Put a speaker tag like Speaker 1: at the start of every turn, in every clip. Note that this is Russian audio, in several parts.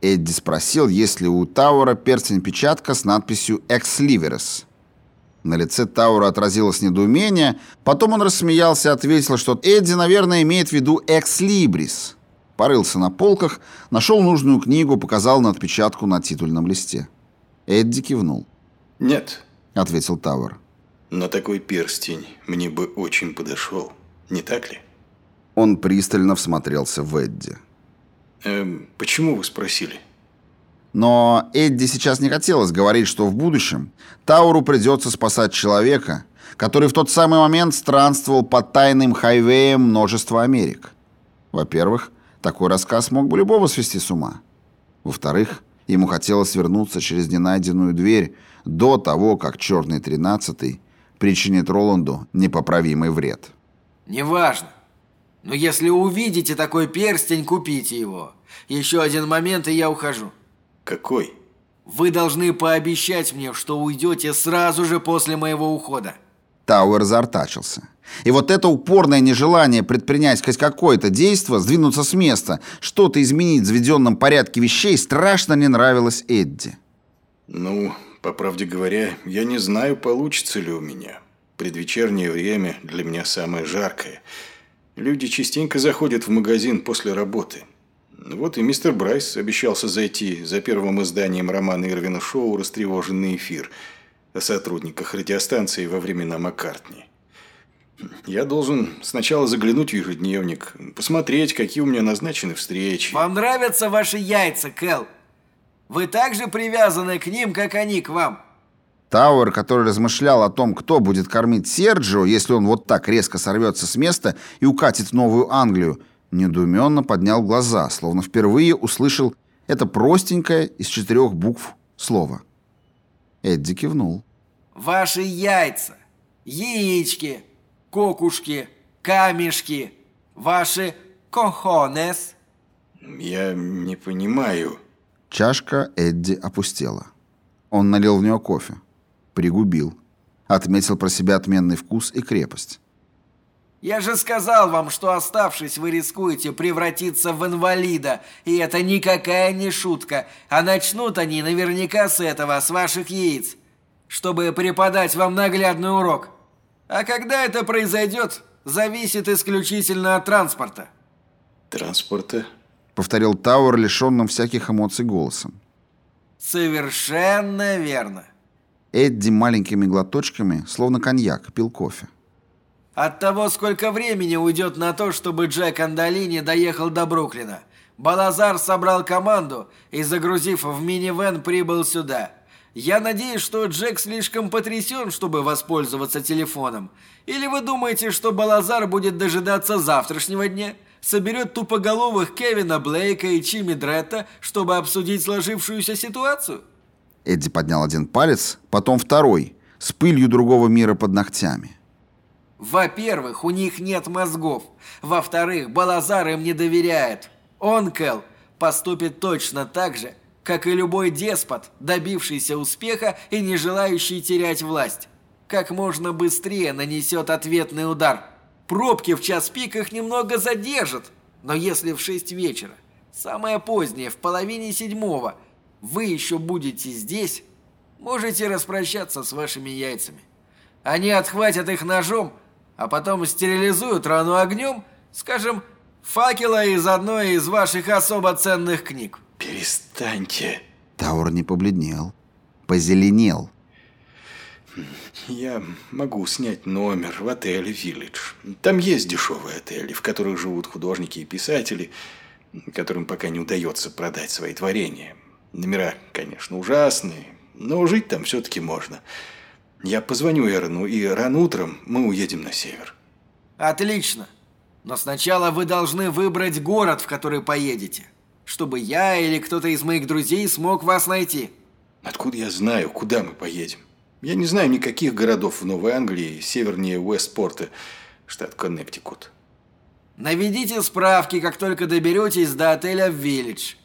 Speaker 1: Эдди спросил, есть ли у Тауэра перстень-печатка с надписью «Ex Liveris». На лице Таура отразилось недоумение, потом он рассмеялся и ответил, что Эдди, наверное, имеет в виду «Ex Libris». Порылся на полках, нашел нужную книгу, показал на отпечатку на титульном листе. Эдди кивнул.
Speaker 2: «Нет», —
Speaker 1: ответил Тауэр.
Speaker 2: «Но такой перстень мне бы очень подошел, не так ли?»
Speaker 1: Он пристально всмотрелся в Эдди.
Speaker 2: Эм, почему вы спросили?
Speaker 1: Но Эдди сейчас не хотелось говорить, что в будущем Тауру придется спасать человека, который в тот самый момент странствовал по тайным хайвеям множества Америк. Во-первых, такой рассказ мог бы любого свести с ума. Во-вторых, ему хотелось вернуться через ненайденную дверь до того, как черный тринадцатый причинит Роланду непоправимый вред.
Speaker 3: «Неважно. Но если увидите такой перстень, купите его. Еще один момент, и я ухожу».
Speaker 2: «Какой?»
Speaker 3: «Вы должны пообещать мне, что уйдете сразу же после моего ухода».
Speaker 1: Тауэр заортачился. И вот это упорное нежелание предпринять хоть какое-то действие, сдвинуться с места, что-то изменить в заведенном порядке вещей, страшно не нравилось Эдди.
Speaker 2: «Ну, по правде говоря, я не знаю, получится ли у меня. Предвечернее время для меня самое жаркое. Люди частенько заходят в магазин после работы. Вот и мистер Брайс обещался зайти за первым изданием романа Ирвина Шоу «Растревоженный эфир» о сотрудниках радиостанции во времена Маккартни. Я должен сначала заглянуть в ежедневник, посмотреть, какие у меня назначены встречи.
Speaker 3: Вам нравятся ваши яйца, Кэл? Вы так же привязаны к ним, как они к вам.
Speaker 1: Тауэр, который размышлял о том, кто будет кормить Серджио, если он вот так резко сорвется с места и укатит в Новую Англию, недоуменно поднял глаза, словно впервые услышал это простенькое из четырех букв слово. Эдди кивнул.
Speaker 3: «Ваши яйца, яички, кокушки, камешки, ваши кохонес».
Speaker 2: «Я не понимаю».
Speaker 1: Чашка Эдди опустела. Он налил в нее кофе. Пригубил. Отметил про себя отменный вкус и крепость.
Speaker 3: Я же сказал вам, что оставшись, вы рискуете превратиться в инвалида. И это никакая не шутка. А начнут они наверняка с этого, с ваших яиц. Чтобы преподать вам наглядный урок. А когда это произойдет, зависит исключительно от транспорта.
Speaker 2: Транспорта?
Speaker 1: Повторил Тауэр, лишенным всяких эмоций голосом.
Speaker 3: Совершенно верно.
Speaker 1: Эдди маленькими глоточками, словно коньяк, пил кофе.
Speaker 3: От того, сколько времени уйдет на то, чтобы Джек Андалини доехал до Бруклина. Балазар собрал команду и, загрузив в минивэн, прибыл сюда. Я надеюсь, что Джек слишком потрясен, чтобы воспользоваться телефоном. Или вы думаете, что Балазар будет дожидаться завтрашнего дня? Соберет тупоголовых Кевина Блейка и Чими Дретта, чтобы обсудить сложившуюся ситуацию?
Speaker 1: Эдди поднял один палец, потом второй, с пылью другого мира под ногтями.
Speaker 3: Во-первых, у них нет мозгов. Во-вторых, Балазар им не доверяет. Он, Кэл, поступит точно так же, как и любой деспот, добившийся успеха и не желающий терять власть. Как можно быстрее нанесет ответный удар. Пробки в час пик их немного задержат, но если в 6 вечера, самое позднее, в половине седьмого, вы еще будете здесь, можете распрощаться с вашими яйцами. Они отхватят их ножом, а потом стерилизуют рану огнем, скажем, факела из одной из ваших особо ценных книг.
Speaker 2: Перестаньте.
Speaker 1: Таур не побледнел, позеленел.
Speaker 2: Я могу снять номер в отеле «Виллидж». Там есть дешевые отели, в которых живут художники и писатели, которым пока не удается продать свои творения. Номера, конечно, ужасные, но жить там все-таки можно. Я позвоню Эрону, и рано утром мы уедем на север.
Speaker 3: Отлично. Но сначала вы должны выбрать город, в который поедете, чтобы я или кто-то из моих друзей смог вас найти.
Speaker 2: Откуда я знаю, куда мы поедем? Я не знаю никаких городов в Новой Англии, севернее Уэстпорта, штат Коннектикут.
Speaker 3: Наведите справки, как только доберетесь до отеля «Виллидж».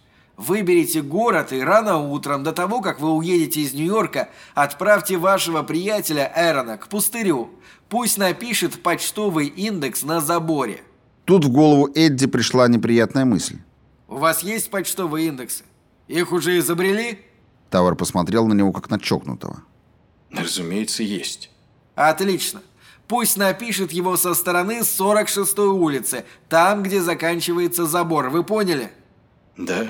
Speaker 3: Выберите город и рано утром, до того, как вы уедете из Нью-Йорка, отправьте вашего приятеля Эрона к пустырю. Пусть напишет почтовый индекс на заборе.
Speaker 1: Тут в голову Эдди пришла неприятная мысль.
Speaker 3: У вас есть почтовые индексы? Их уже изобрели?
Speaker 1: Тауэр посмотрел на него, как на чокнутого.
Speaker 2: Разумеется, есть.
Speaker 3: Отлично. Пусть напишет его со стороны 46-й улицы, там, где заканчивается забор. Вы поняли?
Speaker 2: Да,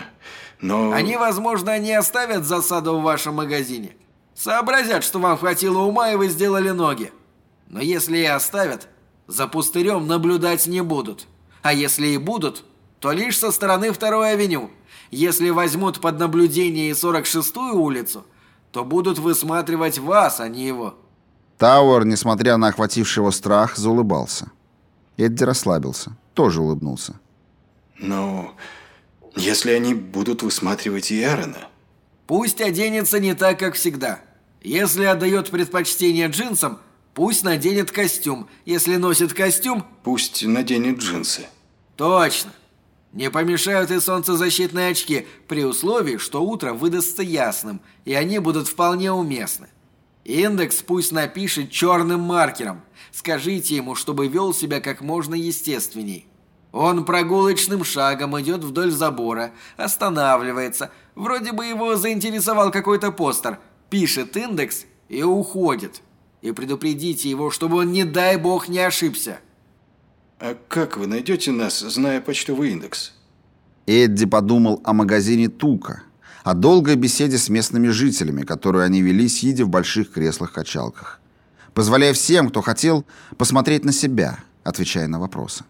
Speaker 2: но...
Speaker 3: Они, возможно, не оставят засаду в вашем магазине. Сообразят, что вам хватило ума, и вы сделали ноги. Но если и оставят, за пустырем наблюдать не будут. А если и будут, то лишь со стороны второй авеню. Если возьмут под наблюдение и 46-ю улицу, то будут высматривать вас, а не его.
Speaker 1: Тауэр, несмотря на охвативший его страх, заулыбался. Эдди расслабился, тоже улыбнулся.
Speaker 2: Но если они будут высматривать и Аарона?
Speaker 3: Пусть оденется не так, как всегда. Если отдает предпочтение джинсам, пусть наденет костюм. Если носит костюм...
Speaker 2: Пусть наденет джинсы.
Speaker 3: Точно. Не помешают и солнцезащитные очки, при условии, что утро выдастся ясным, и они будут вполне уместны. Индекс пусть напишет черным маркером. Скажите ему, чтобы вел себя как можно естественней. Он прогулочным шагом идет вдоль забора, останавливается. Вроде бы его заинтересовал какой-то постер. Пишет индекс и уходит. И предупредите его, чтобы он, не дай бог, не ошибся.
Speaker 2: А как вы найдете нас, зная почтовый индекс?
Speaker 1: Эдди подумал о магазине «Тука», о долгой беседе с местными жителями, которую они вели, сидя в больших креслах-качалках, позволяя всем, кто хотел, посмотреть на себя, отвечая на вопросы.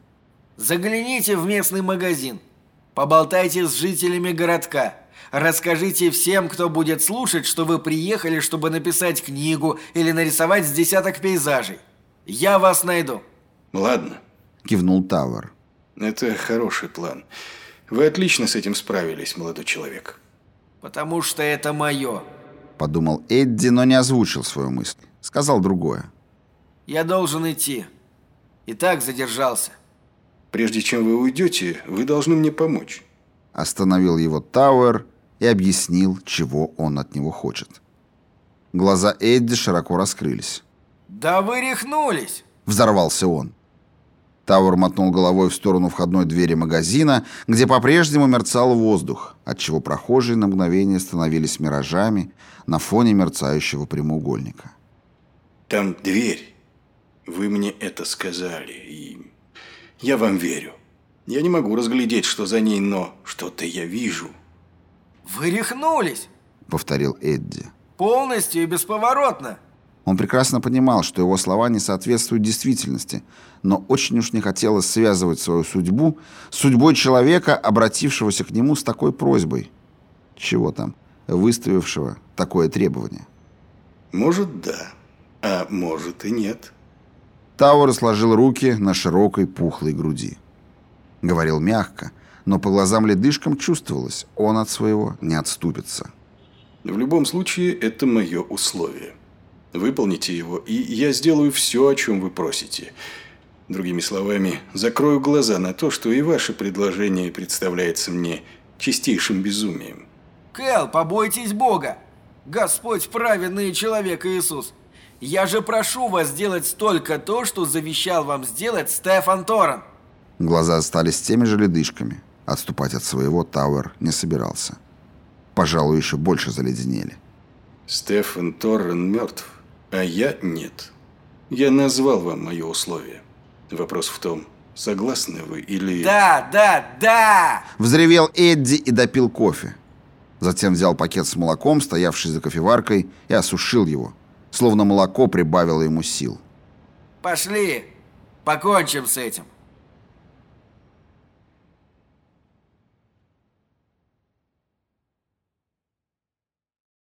Speaker 3: Загляните в местный магазин. Поболтайте с жителями городка. Расскажите всем, кто будет слушать, что вы приехали, чтобы написать книгу или нарисовать с десяток пейзажей. Я вас найду.
Speaker 2: Ладно,
Speaker 1: кивнул Тауэр.
Speaker 2: Это хороший план. Вы отлично с этим справились, молодой человек.
Speaker 3: Потому что это мое.
Speaker 1: Подумал Эдди, но не озвучил свою мысль. Сказал другое.
Speaker 3: Я должен идти. И так задержался.
Speaker 2: Прежде чем вы уйдете, вы должны мне помочь.
Speaker 1: Остановил его Тауэр и объяснил, чего он от него хочет. Глаза Эдди широко раскрылись.
Speaker 3: «Да вы рехнулись!»
Speaker 1: Взорвался он. Тауэр мотнул головой в сторону входной двери магазина, где по-прежнему мерцал воздух, отчего прохожие на мгновение становились миражами на фоне мерцающего прямоугольника.
Speaker 2: «Там дверь. Вы мне это сказали, и я вам верю. Я не могу разглядеть, что за ней, но что-то я вижу».
Speaker 3: «Вы рехнулись!»
Speaker 1: — повторил Эдди.
Speaker 3: «Полностью и бесповоротно!»
Speaker 1: Он прекрасно понимал, что его слова не соответствуют действительности, но очень уж не хотелось связывать свою судьбу с судьбой человека, обратившегося к нему с такой просьбой. Чего там, выставившего такое требование?
Speaker 2: «Может, да, а может и нет».
Speaker 1: Тауэр сложил руки на широкой пухлой груди. Говорил мягко, но по глазам ледышкам чувствовалось, он от своего не отступится.
Speaker 2: «В любом случае, это мое условие. Выполните его, и я сделаю все, о чем вы просите. Другими словами, закрою глаза на то, что и ваше предложение представляется мне чистейшим безумием».
Speaker 3: «Кэл, побойтесь Бога! Господь праведный человек Иисус!» Я же прошу вас сделать только то, что завещал вам сделать Стефан Торрен.
Speaker 1: Глаза остались теми же ледышками. Отступать от своего Тауэр не собирался. Пожалуй, еще больше заледенели.
Speaker 2: Стефан Торрен мертв, а я нет. Я назвал вам мое условие. Вопрос в том, согласны вы или...
Speaker 3: Да, да, да!
Speaker 1: Взревел Эдди и допил кофе. Затем взял пакет с молоком, стоявший за кофеваркой, и осушил его, словно молоко прибавило ему сил.
Speaker 3: «Пошли, покончим с этим».